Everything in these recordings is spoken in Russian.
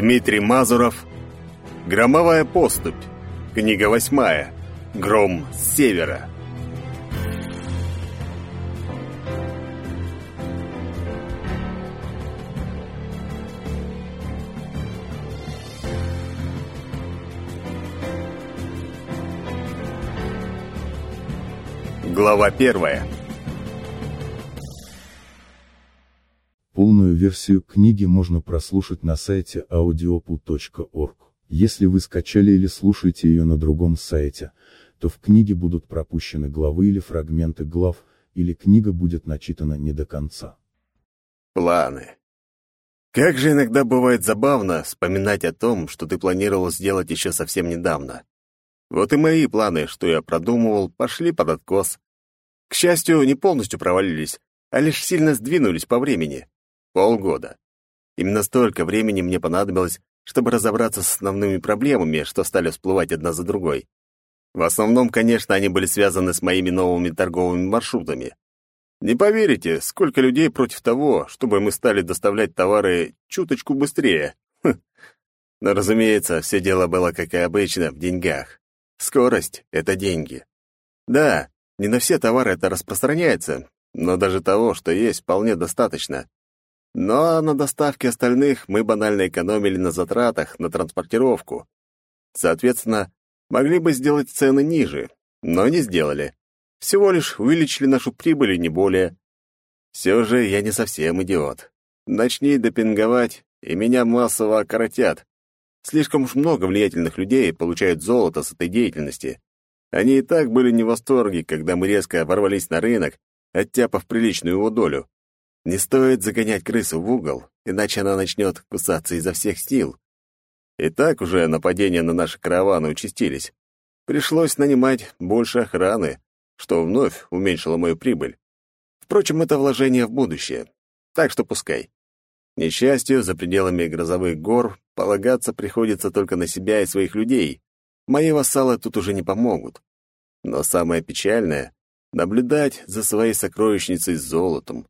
Дмитрий Мазуров. Громовая поступь. Книга восьмая. Гром с севера. Глава первая. Полную версию книги можно прослушать на сайте audiopu.org. Если вы скачали или слушаете ее на другом сайте, то в книге будут пропущены главы или фрагменты глав, или книга будет начитана не до конца. Планы. Как же иногда бывает забавно вспоминать о том, что ты планировал сделать еще совсем недавно. Вот и мои планы, что я продумывал, пошли под откос. К счастью, не полностью провалились, а лишь сильно сдвинулись по времени. Полгода. Именно столько времени мне понадобилось, чтобы разобраться с основными проблемами, что стали всплывать одна за другой. В основном, конечно, они были связаны с моими новыми торговыми маршрутами. Не поверите, сколько людей против того, чтобы мы стали доставлять товары чуточку быстрее. Хм. Но, разумеется, все дело было, как и обычно, в деньгах. Скорость — это деньги. Да, не на все товары это распространяется, но даже того, что есть, вполне достаточно. Но на доставке остальных мы банально экономили на затратах, на транспортировку. Соответственно, могли бы сделать цены ниже, но не сделали. Всего лишь увеличили нашу прибыль и не более. Все же я не совсем идиот. Начни допинговать, и меня массово окоротят. Слишком уж много влиятельных людей получают золото с этой деятельности. Они и так были не в восторге, когда мы резко ворвались на рынок, оттяпав приличную его долю. Не стоит загонять крысу в угол, иначе она начнет кусаться изо всех сил. И так уже нападения на наши караваны участились. Пришлось нанимать больше охраны, что вновь уменьшило мою прибыль. Впрочем, это вложение в будущее. Так что пускай. К несчастью, за пределами грозовых гор полагаться приходится только на себя и своих людей. Мои вассалы тут уже не помогут. Но самое печальное — наблюдать за своей сокровищницей с золотом.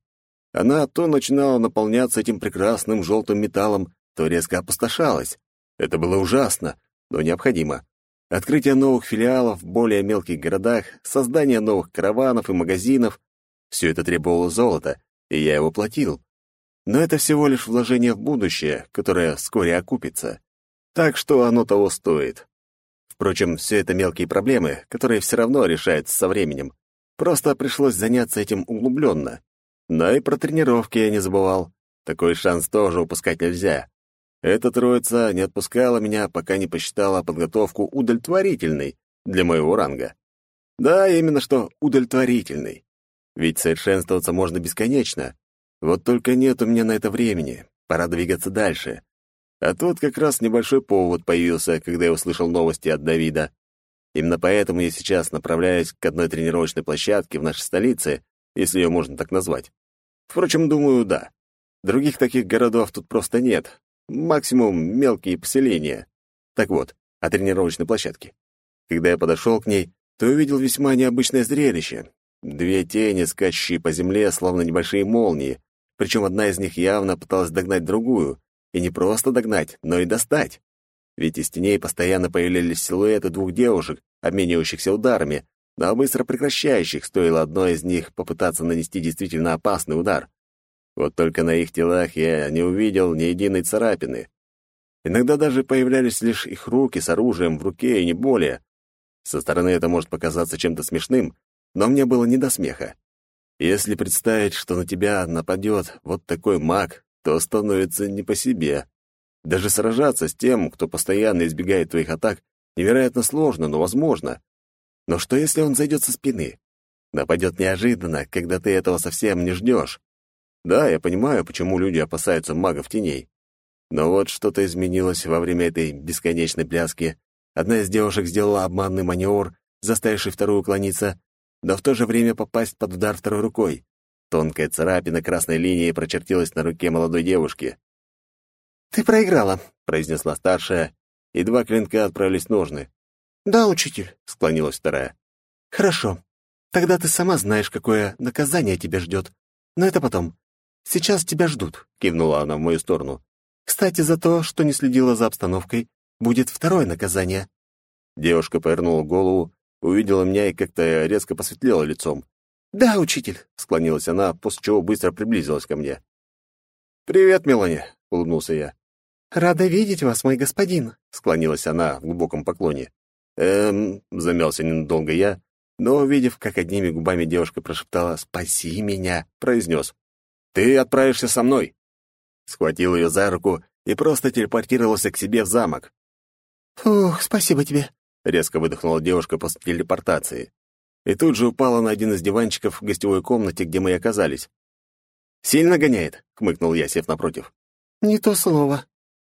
Она то начинала наполняться этим прекрасным желтым металлом, то резко опустошалась. Это было ужасно, но необходимо. Открытие новых филиалов в более мелких городах, создание новых караванов и магазинов — все это требовало золота, и я его платил. Но это всего лишь вложение в будущее, которое вскоре окупится. Так что оно того стоит. Впрочем, все это мелкие проблемы, которые все равно решаются со временем. Просто пришлось заняться этим углубленно. Но и про тренировки я не забывал. Такой шанс тоже упускать нельзя. Эта троица не отпускала меня, пока не посчитала подготовку удовлетворительной для моего ранга. Да, именно что удовлетворительной. Ведь совершенствоваться можно бесконечно. Вот только нет у меня на это времени. Пора двигаться дальше. А тут как раз небольшой повод появился, когда я услышал новости от Давида. Именно поэтому я сейчас направляюсь к одной тренировочной площадке в нашей столице, если ее можно так назвать. Впрочем, думаю, да. Других таких городов тут просто нет. Максимум мелкие поселения. Так вот, о тренировочной площадке. Когда я подошел к ней, то увидел весьма необычное зрелище. Две тени, скачущие по земле, словно небольшие молнии, причем одна из них явно пыталась догнать другую, и не просто догнать, но и достать. Ведь из теней постоянно появлялись силуэты двух девушек, обменивающихся ударами, но быстро прекращающих, стоило одной из них попытаться нанести действительно опасный удар. Вот только на их телах я не увидел ни единой царапины. Иногда даже появлялись лишь их руки с оружием в руке и не более. Со стороны это может показаться чем-то смешным, но мне было не до смеха. Если представить, что на тебя нападет вот такой маг, то становится не по себе. Даже сражаться с тем, кто постоянно избегает твоих атак, невероятно сложно, но возможно. Но что, если он зайдет со спины? Нападет неожиданно, когда ты этого совсем не ждешь. Да, я понимаю, почему люди опасаются магов теней. Но вот что-то изменилось во время этой бесконечной пляски. Одна из девушек сделала обманный маневр, заставивший вторую уклониться, но в то же время попасть под удар второй рукой. Тонкая царапина красной линии прочертилась на руке молодой девушки. «Ты проиграла», — произнесла старшая, и два клинка отправились в ножны. «Да, учитель», — склонилась вторая. «Хорошо. Тогда ты сама знаешь, какое наказание тебя ждет. Но это потом. Сейчас тебя ждут», — кивнула она в мою сторону. Кстати, за то, что не следила за обстановкой, будет второе наказание». Девушка повернула голову, увидела меня и как-то резко посветлела лицом. «Да, учитель», — склонилась она, после чего быстро приблизилась ко мне. «Привет, Мелани», — улыбнулся я. «Рада видеть вас, мой господин», — склонилась она в глубоком поклоне. «Эм...» — замялся ненадолго я, но, увидев, как одними губами девушка прошептала «Спаси меня», произнес. «Ты отправишься со мной». Схватил ее за руку и просто телепортировался к себе в замок. «Ух, спасибо тебе», — резко выдохнула девушка после телепортации. И тут же упала на один из диванчиков в гостевой комнате, где мы и оказались. «Сильно гоняет?» — хмыкнул я, сев напротив. «Не то слово.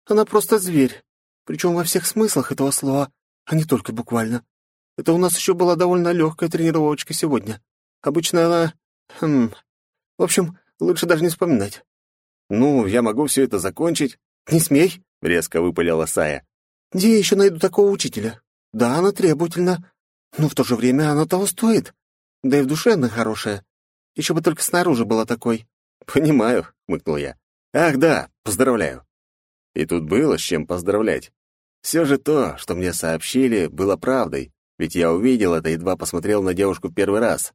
Она просто зверь. Причем во всех смыслах этого слова, а не только буквально. Это у нас еще была довольно легкая тренировочка сегодня. Обычно она... Хм... В общем, лучше даже не вспоминать». «Ну, я могу все это закончить». «Не смей!» — резко выпалила Сая. «Где я еще найду такого учителя? Да, она требовательна, но в то же время она того стоит. Да и в душе она хорошая. Еще бы только снаружи была такой». «Понимаю», — хмыкнул я. «Ах да, поздравляю». И тут было с чем поздравлять. Все же то, что мне сообщили, было правдой, ведь я увидел это, едва посмотрел на девушку первый раз.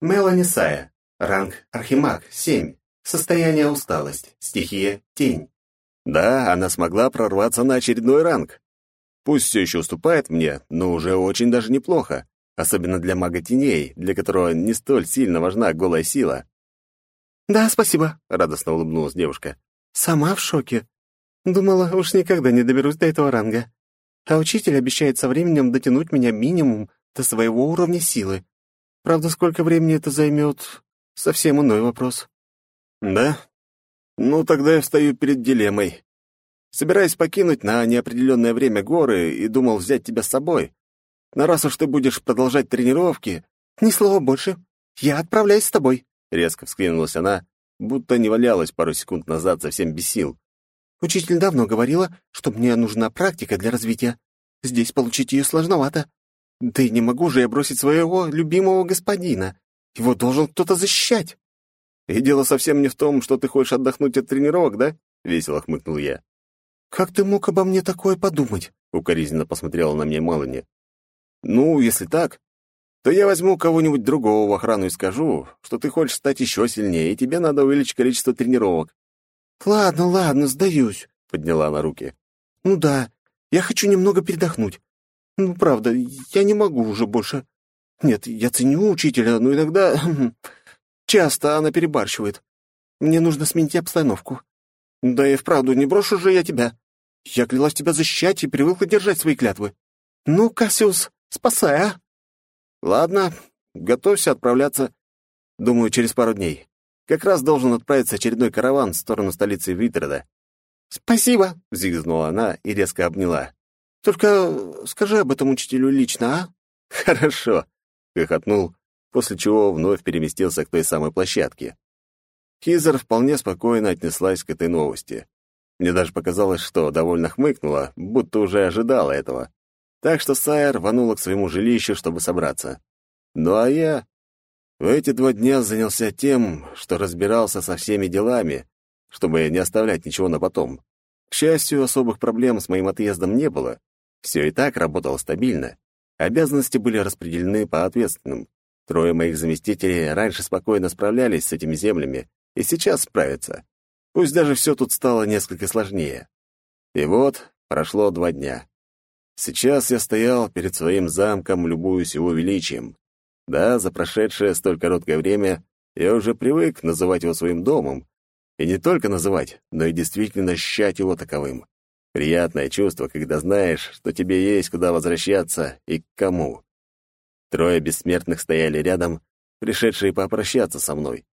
Мелани Сая. Ранг Архимаг, 7. Состояние усталость. Стихия Тень. Да, она смогла прорваться на очередной ранг. Пусть все еще уступает мне, но уже очень даже неплохо, особенно для мага теней, для которого не столь сильно важна голая сила. «Да, спасибо», — радостно улыбнулась девушка. «Сама в шоке. Думала, уж никогда не доберусь до этого ранга. А учитель обещает со временем дотянуть меня минимум до своего уровня силы. Правда, сколько времени это займет, совсем иной вопрос». «Да? Ну, тогда я встаю перед дилеммой. Собираюсь покинуть на неопределенное время горы и думал взять тебя с собой. Но раз уж ты будешь продолжать тренировки...» «Ни слова больше. Я отправляюсь с тобой», Резко вскинулась она, будто не валялась пару секунд назад совсем без сил. «Учитель давно говорила, что мне нужна практика для развития. Здесь получить ее сложновато. Да и не могу же я бросить своего любимого господина. Его должен кто-то защищать». «И дело совсем не в том, что ты хочешь отдохнуть от тренировок, да?» — весело хмыкнул я. «Как ты мог обо мне такое подумать?» — укоризненно посмотрела на меня Мелани. «Ну, если так, то я возьму кого-нибудь другого в охрану и скажу, что ты хочешь стать еще сильнее, и тебе надо увеличить количество тренировок». «Ладно, ладно, сдаюсь», — подняла она руки. «Ну да, я хочу немного передохнуть. Ну, правда, я не могу уже больше. Нет, я ценю учителя, но иногда... часто она перебарщивает. Мне нужно сменить обстановку. Да и вправду, не брошу же я тебя. Я клялась тебя защищать и привыкла держать свои клятвы. Ну, Кассиус, спасай, а!» Ладно, готовься отправляться. Думаю, через пару дней. Как раз должен отправиться очередной караван в сторону столицы Витреда. «Спасибо», — взвизгнула она и резко обняла. «Только скажи об этом учителю лично, а?» «Хорошо», — хохотнул, после чего вновь переместился к той самой площадке. Хизер вполне спокойно отнеслась к этой новости. Мне даже показалось, что довольно хмыкнула, будто уже ожидала этого. Так что Сайер рванула к своему жилищу, чтобы собраться. Ну а я в эти два дня занялся тем, что разбирался со всеми делами, чтобы не оставлять ничего на потом. К счастью, особых проблем с моим отъездом не было. Все и так работало стабильно. Обязанности были распределены по ответственным. Трое моих заместителей раньше спокойно справлялись с этими землями и сейчас справятся. Пусть даже все тут стало несколько сложнее. И вот прошло два дня. Сейчас я стоял перед своим замком, любуясь его величием. Да, за прошедшее столь короткое время я уже привык называть его своим домом. И не только называть, но и действительно ощущать его таковым. Приятное чувство, когда знаешь, что тебе есть куда возвращаться и к кому. Трое бессмертных стояли рядом, пришедшие попрощаться со мной.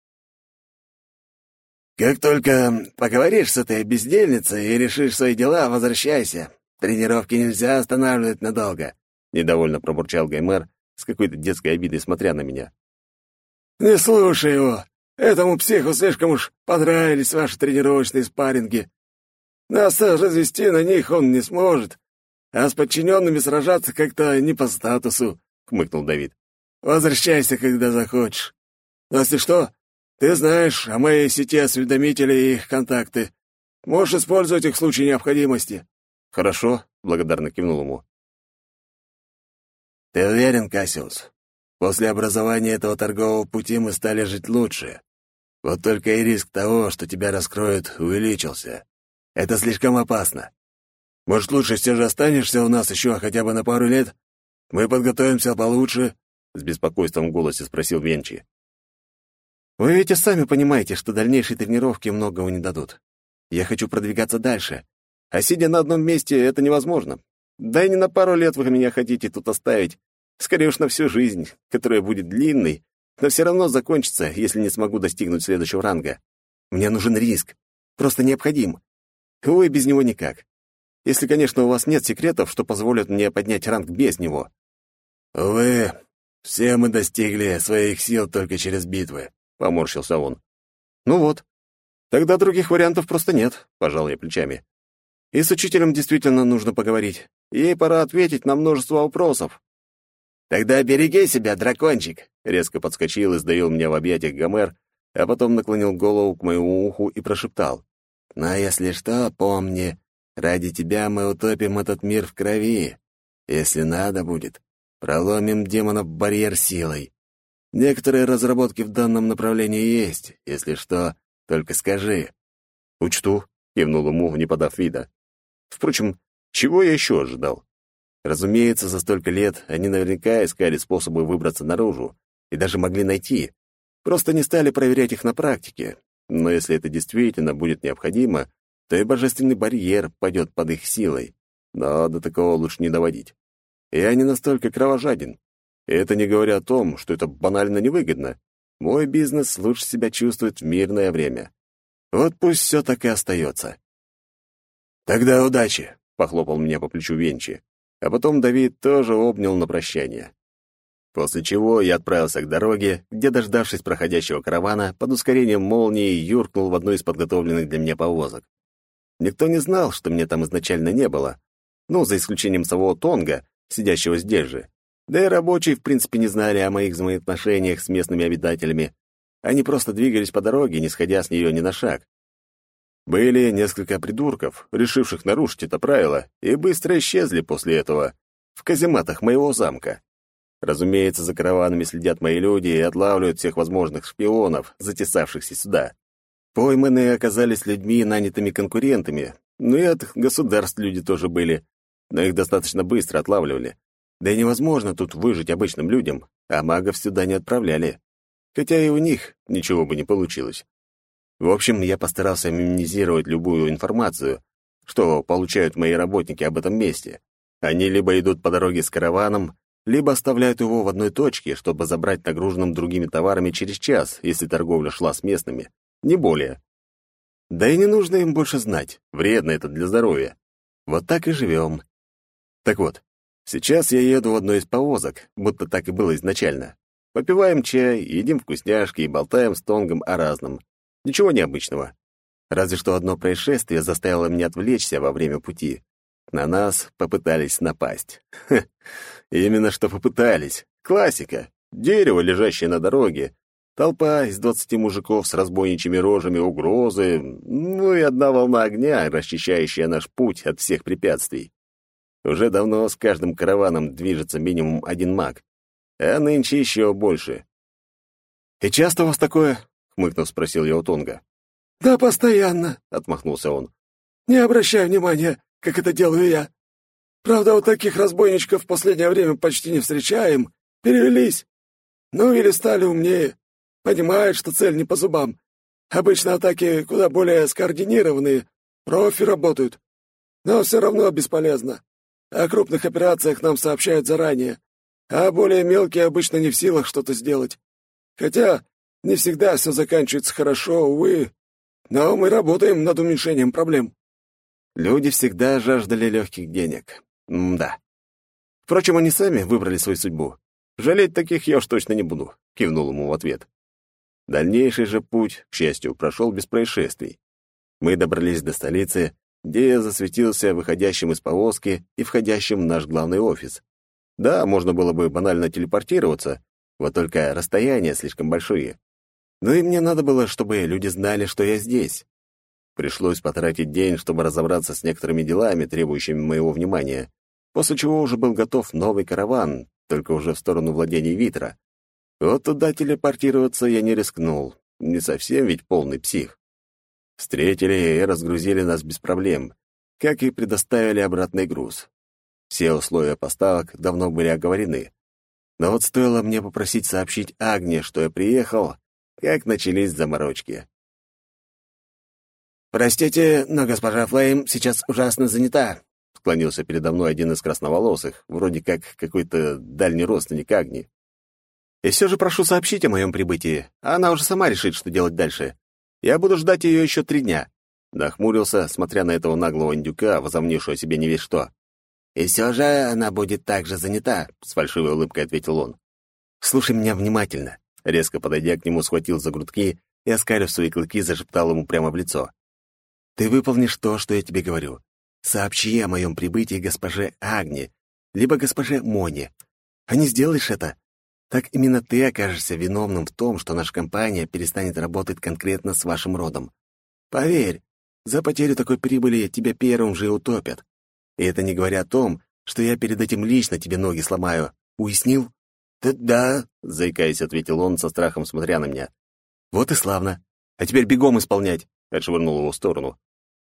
«Как только поговоришь с этой бездельницей и решишь свои дела, возвращайся. Тренировки нельзя останавливать надолго», — недовольно пробурчал Гаймер с какой-то детской обидой, смотря на меня. «Не слушай его. Этому психу слишком уж понравились ваши тренировочные спарринги. Нас развести на них он не сможет, а с подчиненными сражаться как-то не по статусу», — хмыкнул Давид. «Возвращайся, когда захочешь. Но если что, ты знаешь о моей сети осведомителей и их контакты. Можешь использовать их в случае необходимости». «Хорошо», — благодарно кивнул ему. «Ты уверен, Кассиус? После образования этого торгового пути мы стали жить лучше. Вот только и риск того, что тебя раскроют, увеличился. Это слишком опасно. Может, лучше все же останешься у нас еще хотя бы на пару лет? Мы подготовимся получше?» — с беспокойством в голосе спросил Венчи. «Вы ведь и сами понимаете, что дальнейшие тренировки многого не дадут. Я хочу продвигаться дальше. А сидя на одном месте, это невозможно. Да и не на пару лет вы меня хотите тут оставить. Скорее уж на всю жизнь, которая будет длинной, но все равно закончится, если не смогу достигнуть следующего ранга. Мне нужен риск. Просто необходим. Увы, без него никак. Если, конечно, у вас нет секретов, что позволят мне поднять ранг без него. Увы, все мы достигли своих сил только через битвы, поморщился он. Ну вот. Тогда других вариантов просто нет, пожал я плечами. И с учителем действительно нужно поговорить. Ей пора ответить на множество вопросов. «Тогда береги себя, дракончик!» Резко подскочил и сдаил меня в объятиях Гомер, а потом наклонил голову к моему уху и прошептал. «Но если что, помни, ради тебя мы утопим этот мир в крови. Если надо будет, проломим демонов барьер силой. Некоторые разработки в данном направлении есть. Если что, только скажи». «Учту», — кивнул ему, не подав вида. Впрочем, чего я еще ожидал? Разумеется, за столько лет они наверняка искали способы выбраться наружу и даже могли найти. Просто не стали проверять их на практике. Но если это действительно будет необходимо, то и божественный барьер пойдет под их силой. Но до такого лучше не доводить. Я не настолько кровожаден. И это не говоря о том, что это банально невыгодно. Мой бизнес лучше себя чувствует в мирное время. Вот пусть все так и остается. «Тогда удачи!» — похлопал меня по плечу Венчи а потом Давид тоже обнял на прощание. После чего я отправился к дороге, где, дождавшись проходящего каравана, под ускорением молнии юркнул в одну из подготовленных для меня повозок. Никто не знал, что меня там изначально не было, ну, за исключением самого Тонга, сидящего здесь же. Да и рабочие, в принципе, не знали о моих взаимоотношениях с местными обитателями. Они просто двигались по дороге, не сходя с нее ни на шаг. Были несколько придурков, решивших нарушить это правило, и быстро исчезли после этого в казематах моего замка. Разумеется, за караванами следят мои люди и отлавливают всех возможных шпионов, затесавшихся сюда. Пойманные оказались людьми, нанятыми конкурентами, ну и от государств люди тоже были, но их достаточно быстро отлавливали. Да и невозможно тут выжить обычным людям, а магов сюда не отправляли. Хотя и у них ничего бы не получилось. В общем, я постарался минимизировать любую информацию, что получают мои работники об этом месте. Они либо идут по дороге с караваном, либо оставляют его в одной точке, чтобы забрать нагруженным другими товарами через час, если торговля шла с местными. Не более. Да и не нужно им больше знать. Вредно это для здоровья. Вот так и живем. Так вот, сейчас я еду в одной из повозок, будто так и было изначально. Попиваем чай, едим вкусняшки и болтаем с Тонгом о разном. Ничего необычного. Разве что одно происшествие заставило меня отвлечься во время пути. На нас попытались напасть. Ха, именно что попытались. Классика. Дерево, лежащее на дороге. Толпа из двадцати мужиков с разбойничьими рожами, угрозы, ну и одна волна огня, расчищающая наш путь от всех препятствий. Уже давно с каждым караваном движется минимум один маг, а нынче еще больше. «И часто у вас такое?» — хмыкнув, спросил я у Тонга. «Да, постоянно», — отмахнулся он. «Не обращай внимания, как это делаю я. Правда, вот таких разбойничков в последнее время почти не встречаем. Перевелись. Ну или стали умнее. Понимают, что цель не по зубам. Обычно атаки куда более скоординированные, профи работают. Но все равно бесполезно. О крупных операциях нам сообщают заранее, а более мелкие обычно не в силах что-то сделать. Хотя не всегда все заканчивается хорошо, увы, но мы работаем над уменьшением проблем. Люди всегда жаждали легких денег. М да. Впрочем, они сами выбрали свою судьбу. Жалеть таких я уж точно не буду, кивнул ему в ответ. Дальнейший же путь, к счастью, прошел без происшествий. Мы добрались до столицы, где я засветился выходящим из повозки и входящим в наш главный офис. Да, можно было бы банально телепортироваться, вот только расстояния слишком большие. Но и мне надо было, чтобы люди знали, что я здесь. Пришлось потратить день, чтобы разобраться с некоторыми делами, требующими моего внимания, после чего уже был готов новый караван, только уже в сторону владений Витра. Вот туда телепортироваться я не рискнул, не совсем ведь полный псих. Встретили и разгрузили нас без проблем, как и предоставили обратный груз. Все условия поставок давно были оговорены. Но вот стоило мне попросить сообщить Агне, что я приехал, как начались заморочки. «Простите, но госпожа Флейм сейчас ужасно занята», — склонился передо мной один из красноволосых, вроде как какой-то дальний родственник Агни. «И все же прошу сообщить о моем прибытии, она уже сама решит, что делать дальше. Я буду ждать ее еще три дня». Нахмурился, смотря на этого наглого индюка, возомнившего себе не весь что. «И все же она будет так же занята», — с фальшивой улыбкой ответил он. «Слушай меня внимательно», — резко подойдя к нему, схватил за грудки и, оскалив свои клыки, зашептал ему прямо в лицо. Ты выполнишь то, что я тебе говорю. Сообщи о моем прибытии госпоже Агне, либо госпоже Моне. А не сделаешь это, так именно ты окажешься виновным в том, что наша компания перестанет работать конкретно с вашим родом. Поверь, за потерю такой прибыли тебя первым же утопят. И это не говоря о том, что я перед этим лично тебе ноги сломаю. Уяснил? Да, заикаясь, ответил он со страхом, смотря на меня. Вот и славно. А теперь бегом исполнять отшвырнул его в сторону.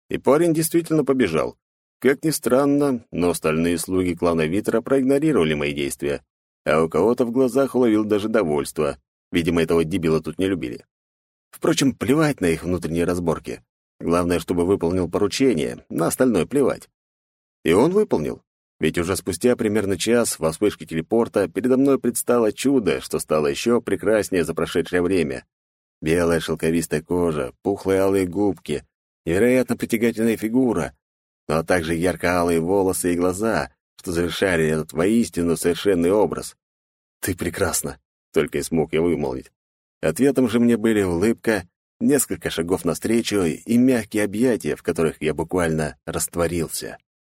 И парень действительно побежал. Как ни странно, но остальные слуги клана Витра проигнорировали мои действия, а у кого-то в глазах уловил даже довольство. Видимо, этого дебила тут не любили. Впрочем, плевать на их внутренние разборки. Главное, чтобы выполнил поручение, на остальное плевать. И он выполнил. Ведь уже спустя примерно час во вспышке телепорта передо мной предстало чудо, что стало еще прекраснее за прошедшее время. Белая шелковистая кожа, пухлые алые губки, невероятно притягательная фигура, но также ярко-алые волосы и глаза, что завершали этот воистину совершенный образ. «Ты прекрасна!» — только и смог я вымолвить. Ответом же мне были улыбка, несколько шагов навстречу и мягкие объятия, в которых я буквально растворился.